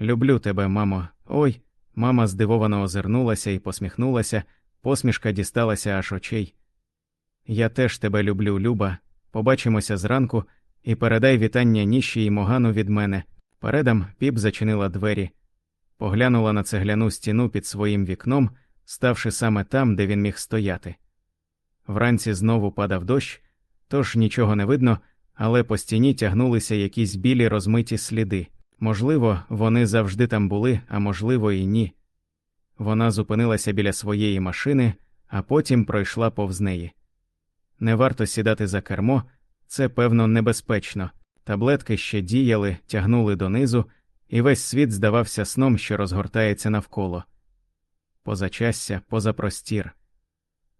Люблю тебе, мамо. Ой. Мама здивовано озирнулася і посміхнулася, посмішка дісталася аж очей. Я теж тебе люблю, Люба. Побачимося зранку і передай вітання Ніші і Могану від мене. Передам піп зачинила двері, поглянула на цегляну стіну під своїм вікном, ставши саме там, де він міг стояти. Вранці знову падав дощ, тож нічого не видно, але по стіні тягнулися якісь білі розмиті сліди. Можливо, вони завжди там були, а можливо, і ні. Вона зупинилася біля своєї машини, а потім пройшла повз неї. Не варто сідати за кермо, це, певно, небезпечно. Таблетки ще діяли, тягнули донизу, і весь світ здавався сном, що розгортається навколо. Позачастя, позапростір.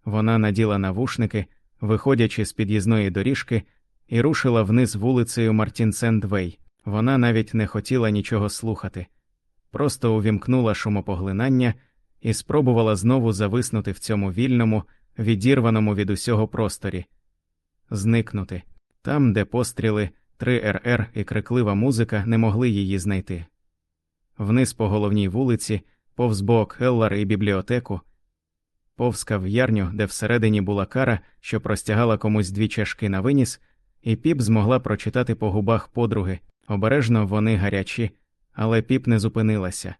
Вона наділа навушники, виходячи з під'їзної доріжки, і рушила вниз вулицею Мартінсендвей. Вона навіть не хотіла нічого слухати, просто увімкнула шумопоглинання і спробувала знову зависнути в цьому вільному, відірваному від усього просторі, зникнути там, де постріли, 3 РР і криклива музика не могли її знайти. Вниз по головній вулиці, повз бок Еллар і бібліотеку, повз кав'ярню, де всередині була кара, що простягала комусь дві чашки на виніс, і піп змогла прочитати по губах подруги. Обережно вони гарячі, але піп не зупинилася.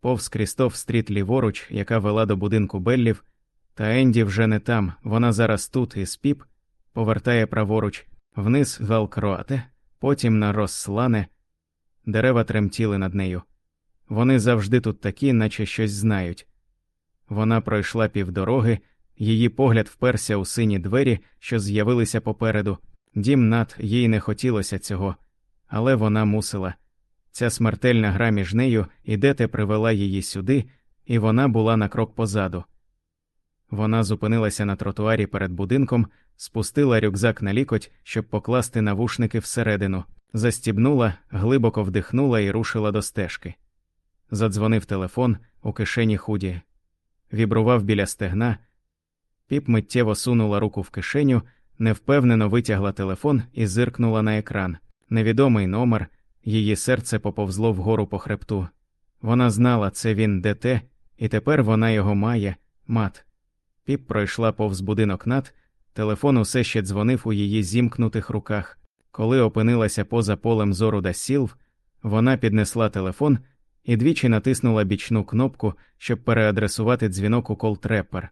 Повз Крістоф стріт ліворуч, яка вела до будинку Беллів, та Енді вже не там, вона зараз тут із піп, повертає праворуч, вниз Велкроате, потім на Росслане. Дерева тремтіли над нею. Вони завжди тут такі, наче щось знають. Вона пройшла півдороги, її погляд вперся у сині двері, що з'явилися попереду. Дім над їй не хотілося цього, але вона мусила. Ця смертельна гра між нею і Дете привела її сюди, і вона була на крок позаду. Вона зупинилася на тротуарі перед будинком, спустила рюкзак на лікоть, щоб покласти навушники всередину, застібнула, глибоко вдихнула і рушила до стежки. Задзвонив телефон у кишені худі, вібрував біля стегна. Піп миттєво сунула руку в кишеню, невпевнено витягла телефон і зиркнула на екран. Невідомий номер, її серце поповзло вгору по хребту. Вона знала, це він ДТ, і тепер вона його має, мат. Піп пройшла повз будинок над, телефон усе ще дзвонив у її зімкнутих руках. Коли опинилася поза полем зору да сілв, вона піднесла телефон і двічі натиснула бічну кнопку, щоб переадресувати дзвінок у колтрепер.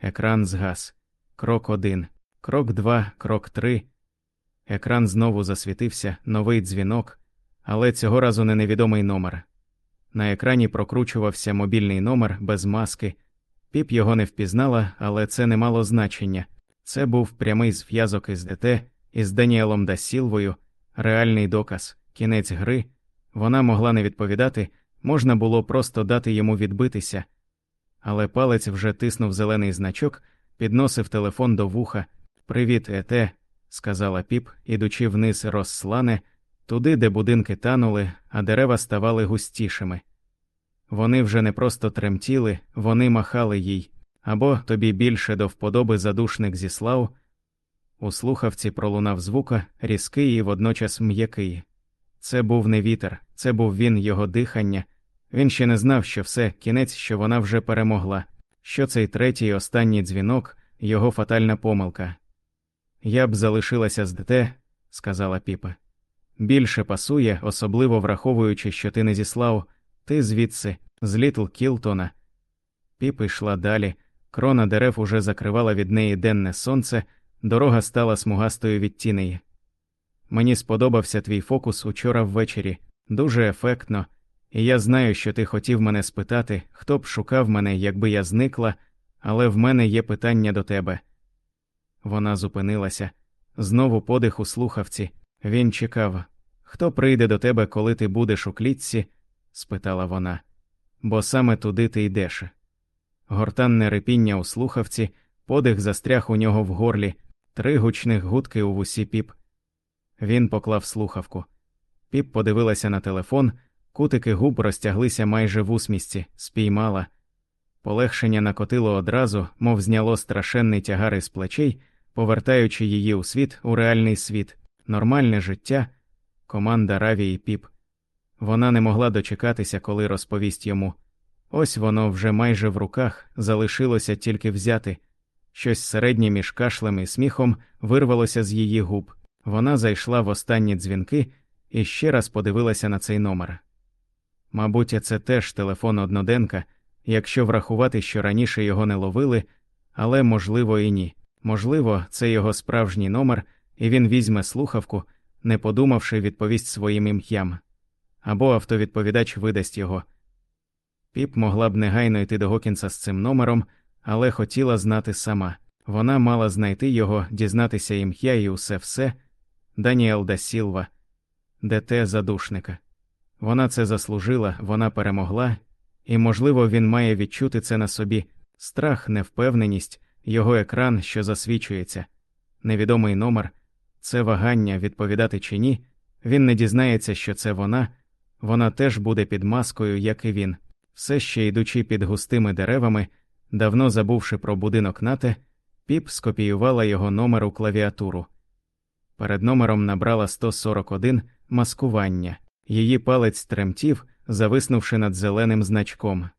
Екран згас. Крок один, крок два, крок три. Екран знову засвітився, новий дзвінок, але цього разу не невідомий номер. На екрані прокручувався мобільний номер без маски. Піп його не впізнала, але це не мало значення. Це був прямий зв'язок із ДТ, із Даніелом Дасілвою, реальний доказ, кінець гри. Вона могла не відповідати, можна було просто дати йому відбитися. Але палець вже тиснув зелений значок, підносив телефон до вуха. Привіт, ете, сказала піп, ідучи вниз розслане, туди, де будинки танули, а дерева ставали густішими. Вони вже не просто тремтіли, вони махали їй, або тобі більше до вподоби задушник зіслав. У слухавці пролунав звука, різкий і водночас м'який. Це був не вітер, це був він, його дихання. Він ще не знав, що все, кінець, що вона вже перемогла, що цей третій останній дзвінок, його фатальна помилка. Я б залишилася з ДТ, сказала піпа. Більше пасує, особливо враховуючи, що ти не зіслав, ти звідси, з Літл Кілтона. Піп йшла далі, крона дерев уже закривала від неї денне сонце, дорога стала смугастою від тінеї. Мені сподобався твій фокус учора ввечері, дуже ефектно, і я знаю, що ти хотів мене спитати, хто б шукав мене, якби я зникла, але в мене є питання до тебе. Вона зупинилася, знову подих у слухавці. Він чекав хто прийде до тебе, коли ти будеш у клітці? спитала вона, бо саме туди ти йдеш. Гортанне репіння у слухавці, подих застряг у нього в горлі, три гучних гудки у вусі піп. Він поклав слухавку. Піп подивилася на телефон, кутики губ розтяглися майже в усмісті, спіймала. Полегшення накотило одразу, мов зняло страшенний тягар із плечей, повертаючи її у світ, у реальний світ, нормальне життя, команда Раві і Піп. Вона не могла дочекатися, коли розповість йому. Ось воно вже майже в руках залишилося тільки взяти. Щось середнє між кашлем і сміхом вирвалося з її губ. Вона зайшла в останні дзвінки і ще раз подивилася на цей номер. Мабуть, це теж телефон одноденка, якщо врахувати, що раніше його не ловили, але можливо і ні. Можливо, це його справжній номер, і він візьме слухавку, не подумавши, відповість своїм ім'ям. Або автовідповідач видасть його. Піп могла б негайно йти до Гокінса з цим номером, але хотіла знати сама. Вона мала знайти його, дізнатися ім'я і усе все Даніел да Сілва, ДТ задушника. Вона це заслужила, вона перемогла, і, можливо, він має відчути це на собі страх, невпевненість, його екран, що засвічується, невідомий номер, це вагання відповідати чи ні. Він не дізнається, що це вона, вона теж буде під маскою, як і він, все ще йдучи під густими деревами, давно забувши про будинок нате, піп скопіювала його номер у клавіатуру. Перед номером набрала 141 маскування, її палець тремтів, зависнувши над зеленим значком.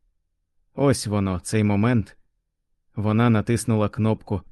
Ось воно, цей момент. Вона натиснула кнопку